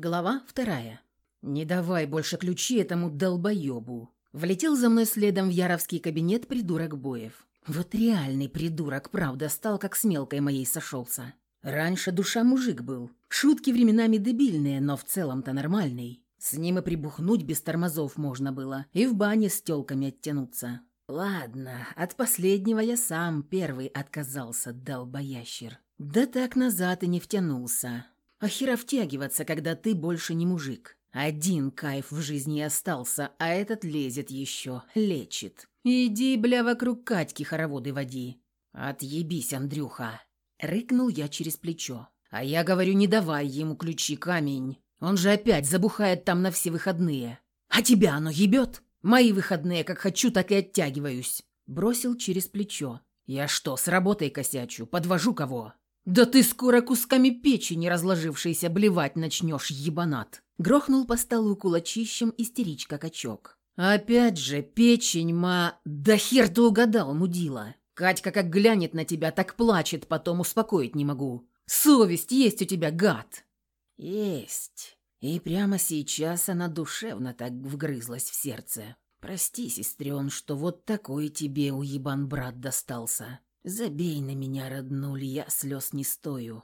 Глава вторая. «Не давай больше ключи этому долбоебу». Влетел за мной следом в Яровский кабинет придурок Боев. Вот реальный придурок, правда, стал как с мелкой моей сошелся. Раньше душа мужик был. Шутки временами дебильные, но в целом-то нормальный. С ним и прибухнуть без тормозов можно было, и в бане с тёлками оттянуться. Ладно, от последнего я сам первый отказался, долбоящер. Да так назад и не втянулся. А хера втягиваться, когда ты больше не мужик. Один кайф в жизни остался, а этот лезет еще, лечит. Иди, бля, вокруг Катьки хороводы води. Отъебись, Андрюха. Рыкнул я через плечо. А я говорю, не давай ему ключи, камень. Он же опять забухает там на все выходные. А тебя оно ебет? Мои выходные, как хочу, так и оттягиваюсь. Бросил через плечо. Я что, с работой косячу? Подвожу кого? «Да ты скоро кусками печени, разложившейся, блевать начнешь, ебанат!» Грохнул по столу кулачищем истеричка-качок. «Опять же, печень, ма... Да хер ты угадал, мудила! Катька как глянет на тебя, так плачет, потом успокоить не могу. Совесть есть у тебя, гад!» «Есть. И прямо сейчас она душевно так вгрызлась в сердце. Прости, сестрен, что вот такой тебе уебан брат достался. Забей на меня, роднуль, я слез не стою.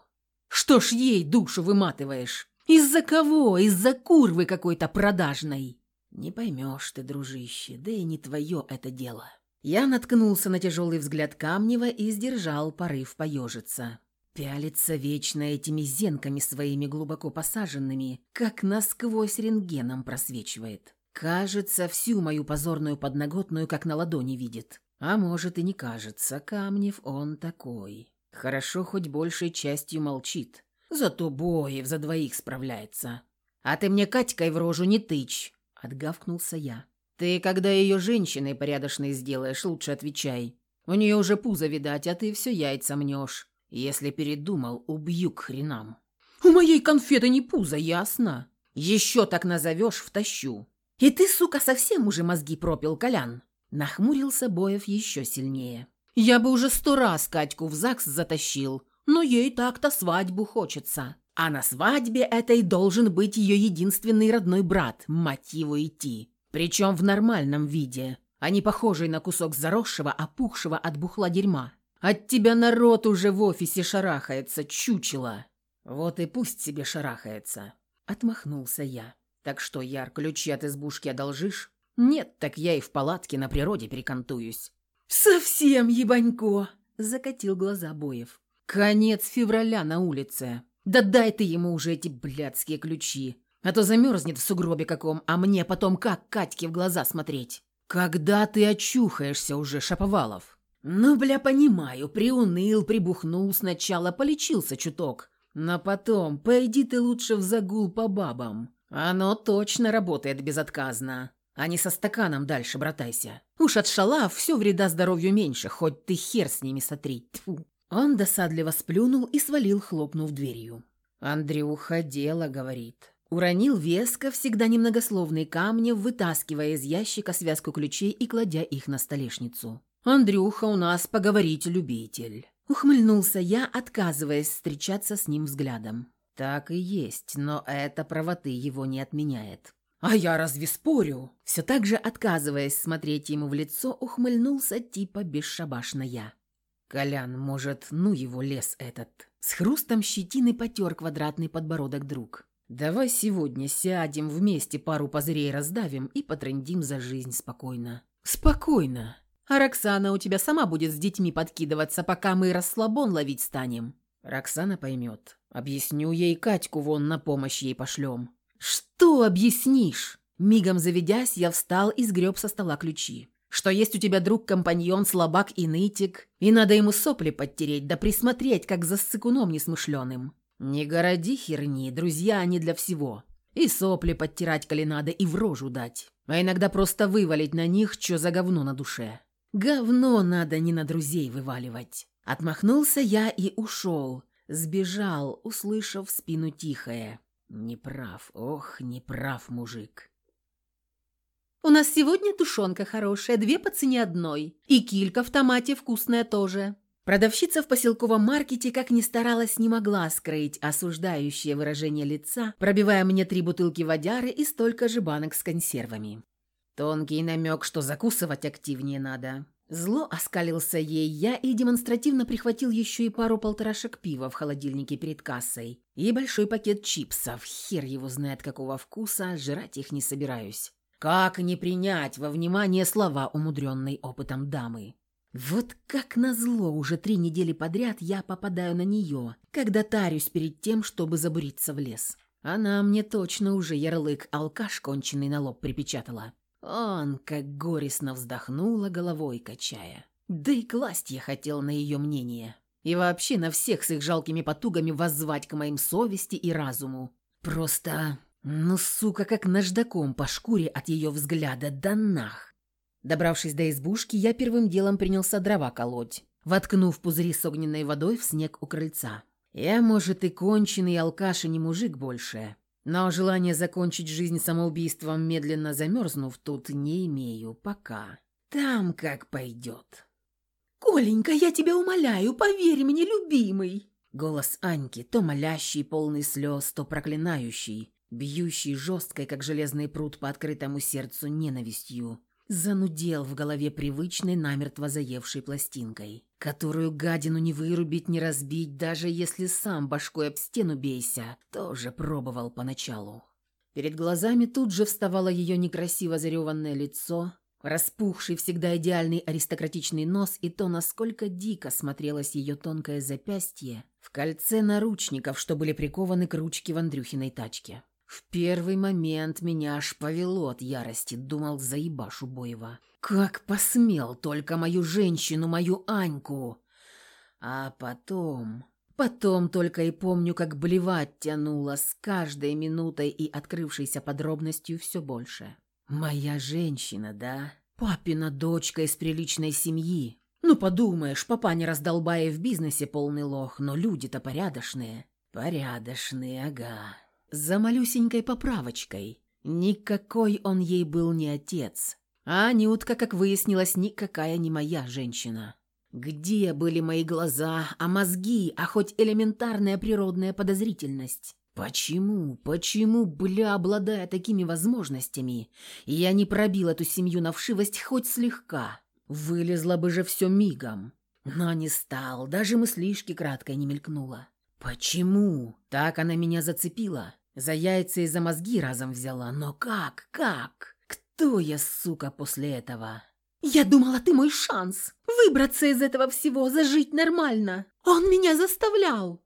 Что ж ей душу выматываешь? Из-за кого? Из-за курвы какой-то продажной. Не поймешь ты, дружище, да и не твое это дело. Я наткнулся на тяжелый взгляд Камнева и сдержал порыв поежиться. Пялится вечно этими зенками своими глубоко посаженными, как насквозь рентгеном просвечивает. Кажется, всю мою позорную подноготную как на ладони видит. А может и не кажется, Камнев он такой. Хорошо хоть большей частью молчит. Зато Боев за двоих справляется. А ты мне Катькой в рожу не тычь, отгавкнулся я. Ты, когда ее женщиной порядочной сделаешь, лучше отвечай. У нее уже пузо видать, а ты все яйца мнешь. Если передумал, убью к хренам. У моей конфеты не пузо, ясно? Еще так назовешь, втащу. И ты, сука, совсем уже мозги пропил, Колян. Нахмурился Боев еще сильнее. «Я бы уже сто раз Катьку в ЗАГС затащил, но ей так-то свадьбу хочется. А на свадьбе этой должен быть ее единственный родной брат, мать его идти. Причем в нормальном виде, а не похожий на кусок заросшего, опухшего от бухла дерьма. От тебя народ уже в офисе шарахается, чучело. Вот и пусть себе шарахается». Отмахнулся я. «Так что, Яр, ключи от избушки одолжишь?» Нет, так я и в палатке на природе перекантуюсь. Совсем ебанько, закатил глаза Боев. Конец февраля на улице. Да дай ты ему уже эти блядские ключи, а то замерзнет в сугробе каком, а мне потом как Катьке в глаза смотреть. Когда ты очухаешься уже, Шаповалов? Ну, бля, понимаю, приуныл, прибухнул сначала, полечился чуток. Но потом, пойди ты лучше в загул по бабам. Оно точно работает безотказно а не со стаканом дальше братайся. Уж от шалав все вреда здоровью меньше, хоть ты хер с ними сотри. Тьфу. Он досадливо сплюнул и свалил, хлопнув дверью. «Андрюха, дело, — говорит». Уронил веско, всегда немногословный камни, вытаскивая из ящика связку ключей и кладя их на столешницу. «Андрюха у нас поговорить любитель». Ухмыльнулся я, отказываясь встречаться с ним взглядом. «Так и есть, но это правоты его не отменяет. «А я разве спорю?» Все так же, отказываясь смотреть ему в лицо, ухмыльнулся типа бесшабашно я. «Колян, может, ну его лес этот?» С хрустом щетины потер квадратный подбородок друг. «Давай сегодня сядем вместе, пару позырей раздавим и потрындим за жизнь спокойно». «Спокойно. А Роксана у тебя сама будет с детьми подкидываться, пока мы расслабон ловить станем». Роксана поймет. Объясню ей Катьку вон на помощь ей пошлем. «Что объяснишь?» Мигом заведясь, я встал и сгреб со стола ключи. «Что есть у тебя друг-компаньон, слабак и нытик, и надо ему сопли подтереть, да присмотреть, как за ссыкуном несмышленым. Не городи херни, друзья они для всего. И сопли подтирать, коли надо, и в рожу дать. А иногда просто вывалить на них, что за говно на душе. Говно надо не на друзей вываливать». Отмахнулся я и ушел. Сбежал, услышав спину тихое. Неправ, ох, неправ мужик. У нас сегодня тушенка хорошая, две по цене одной. И килька в томате вкусная тоже. Продавщица в поселковом маркете, как ни старалась, не могла скрыть осуждающее выражение лица, пробивая мне три бутылки водяры и столько же банок с консервами. Тонкий намек, что закусывать активнее надо. Зло оскалился ей я и демонстративно прихватил еще и пару полторашек пива в холодильнике перед кассой и большой пакет чипсов. Хер его знает какого вкуса, жрать их не собираюсь. Как не принять во внимание слова умудренной опытом дамы? Вот как назло уже три недели подряд я попадаю на нее, когда тарюсь перед тем, чтобы забуриться в лес. Она мне точно уже ярлык «алкаш конченый» на лоб припечатала. Он как горестно вздохнула головой, качая. Да и класть я хотел на ее мнение. И вообще на всех с их жалкими потугами воззвать к моим совести и разуму. Просто, ну сука, как наждаком по шкуре от ее взгляда, да нах. Добравшись до избушки, я первым делом принялся дрова колоть, воткнув пузыри с огненной водой в снег у крыльца. Я, может, и конченый алкаш и не мужик больше, но желание закончить жизнь самоубийством, медленно замерзнув, тут не имею пока. Там как пойдет. «Коленька, я тебя умоляю, поверь мне, любимый!» Голос Аньки, то молящий, полный слез, то проклинающий, бьющий жесткой, как железный пруд по открытому сердцу ненавистью, Занудел в голове привычной, намертво заевшей пластинкой, которую гадину не вырубить, не разбить, даже если сам башкой об стену бейся, тоже пробовал поначалу. Перед глазами тут же вставало ее некрасиво зареванное лицо, распухший всегда идеальный аристократичный нос и то, насколько дико смотрелось ее тонкое запястье в кольце наручников, что были прикованы к ручке в Андрюхиной тачке. В первый момент меня аж повело от ярости, думал, заебашу Боева. Как посмел только мою женщину, мою Аньку. А потом... Потом только и помню, как блевать тянуло с каждой минутой и открывшейся подробностью все больше. Моя женщина, да? Папина дочка из приличной семьи. Ну, подумаешь, папа не раздолбая в бизнесе полный лох, но люди-то порядочные. Порядочные, ага за малюсенькой поправочкой. Никакой он ей был не отец. А Анютка, как выяснилось, никакая не моя женщина. Где были мои глаза, а мозги, а хоть элементарная природная подозрительность? Почему, почему, бля, обладая такими возможностями, я не пробил эту семью на вшивость хоть слегка? Вылезла бы же все мигом. Но не стал, даже мыслишки краткой не мелькнула. Почему? Так она меня зацепила. За яйца и за мозги разом взяла. Но как? Как? Кто я, сука, после этого? Я думала, ты мой шанс. Выбраться из этого всего, зажить нормально. Он меня заставлял.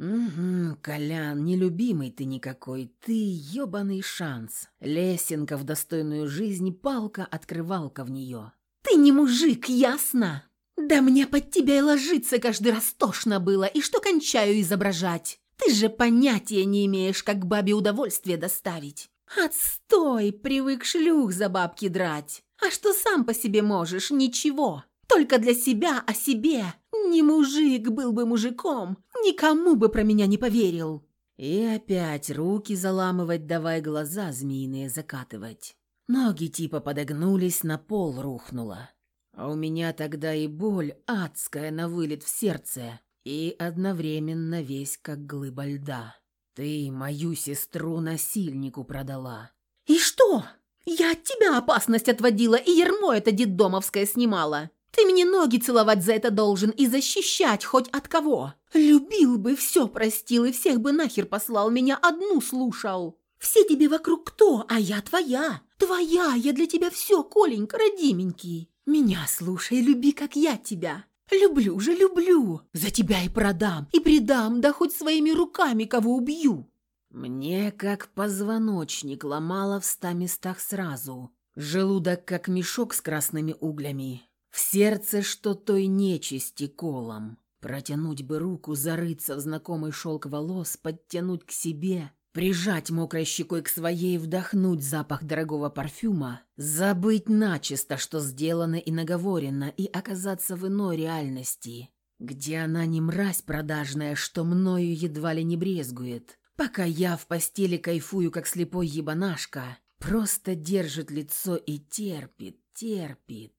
«Угу, Колян, нелюбимый ты никакой, ты ёбаный шанс. Лесенка в достойную жизнь, палка-открывалка в нее». «Ты не мужик, ясно? Да мне под тебя и ложиться каждый раз тошно было, и что кончаю изображать. Ты же понятия не имеешь, как бабе удовольствие доставить. Отстой, привык шлюх за бабки драть. А что сам по себе можешь? Ничего. Только для себя, о себе. Не мужик был бы мужиком, никому бы про меня не поверил. И опять руки заламывать, давай глаза змеиные закатывать. Ноги типа подогнулись, на пол рухнула. А у меня тогда и боль адская на вылет в сердце и одновременно весь как глыба льда. Ты мою сестру насильнику продала. И что? Я от тебя опасность отводила и ермо это детдомовское снимала. Ты мне ноги целовать за это должен и защищать хоть от кого. Любил бы, все простил и всех бы нахер послал, меня одну слушал. Все тебе вокруг кто, а я твоя. Твоя, я для тебя все, Коленька, родименький. Меня слушай, люби, как я тебя. Люблю же, люблю. За тебя и продам, и предам, да хоть своими руками кого убью. Мне как позвоночник ломало в ста местах сразу. Желудок как мешок с красными углями. В сердце что той нечисти колом. Протянуть бы руку, зарыться в знакомый шелк волос, подтянуть к себе, Прижать мокрой щекой к своей, вдохнуть запах дорогого парфюма, забыть начисто, что сделано и наговорено, и оказаться в иной реальности, где она не мразь продажная, что мною едва ли не брезгует, пока я в постели кайфую, как слепой ебанашка, просто держит лицо и терпит, терпит.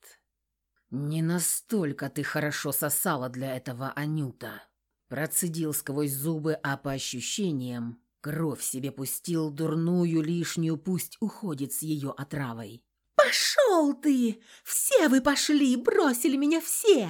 «Не настолько ты хорошо сосала для этого, Анюта». Процедил сквозь зубы, а по ощущениям кровь себе пустил дурную лишнюю, пусть уходит с ее отравой. «Пошел ты! Все вы пошли, бросили меня все!»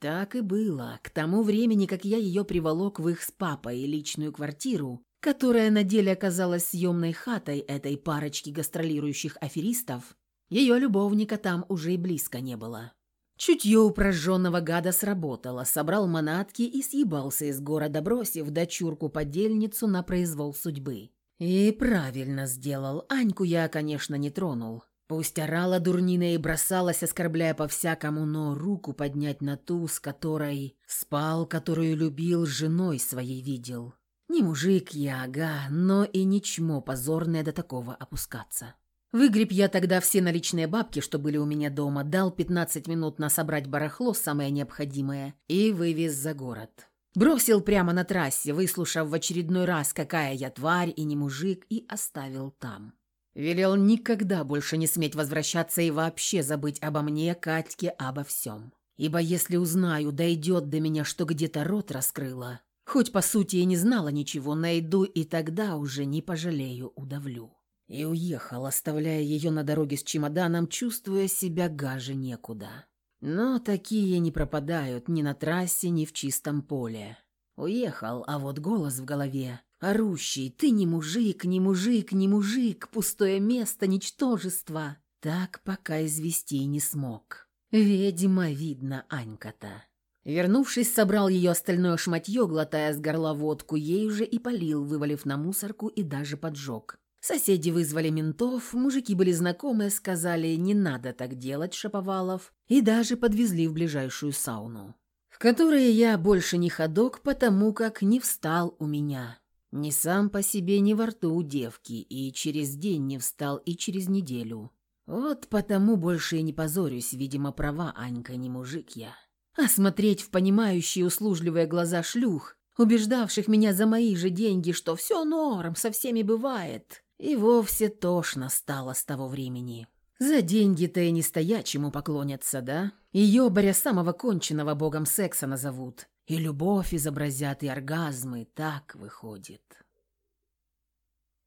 Так и было. К тому времени, как я ее приволок в их с папой личную квартиру, которая на деле оказалась съемной хатой этой парочки гастролирующих аферистов, ее любовника там уже и близко не было. Чутье у прожженного гада сработало, собрал манатки и съебался из города, бросив дочурку-подельницу на произвол судьбы. И правильно сделал. Аньку я, конечно, не тронул. Пусть орала дурнина и бросалась, оскорбляя по-всякому, но руку поднять на ту, с которой спал, которую любил, женой своей видел. Не мужик я, ага, но и не чмо позорное до такого опускаться. Выгреб я тогда все наличные бабки, что были у меня дома, дал 15 минут на собрать барахло, самое необходимое, и вывез за город. Бросил прямо на трассе, выслушав в очередной раз, какая я тварь и не мужик, и оставил там. Велел никогда больше не сметь возвращаться и вообще забыть обо мне, Катьке, обо всем. Ибо если узнаю, дойдет до меня, что где-то рот раскрыла, хоть по сути и не знала ничего, найду и тогда уже не пожалею, удавлю. И уехал, оставляя ее на дороге с чемоданом, чувствуя себя гаже некуда. Но такие не пропадают ни на трассе, ни в чистом поле. Уехал, а вот голос в голове Орущий, ты не мужик, не мужик, не мужик, пустое место, ничтожество. Так пока извести не смог. Ведьма, видно, Анька-то. Вернувшись, собрал ее остальное шматье, глотая с горла водку, ей уже и полил, вывалив на мусорку и даже поджег. Соседи вызвали ментов, мужики были знакомые, сказали, не надо так делать, Шаповалов, и даже подвезли в ближайшую сауну, в которой я больше не ходок, потому как не встал у меня. Ни сам по себе, ни во рту у девки, и через день не встал, и через неделю. Вот потому больше и не позорюсь, видимо, права Анька, не мужик я. А смотреть в понимающие услужливые глаза шлюх, убеждавших меня за мои же деньги, что все норм, со всеми бывает, и вовсе тошно стало с того времени. За деньги-то и не стоячему поклонятся, да? И ёбаря самого конченного богом секса назовут. И любовь изобразят, и оргазмы, так выходит.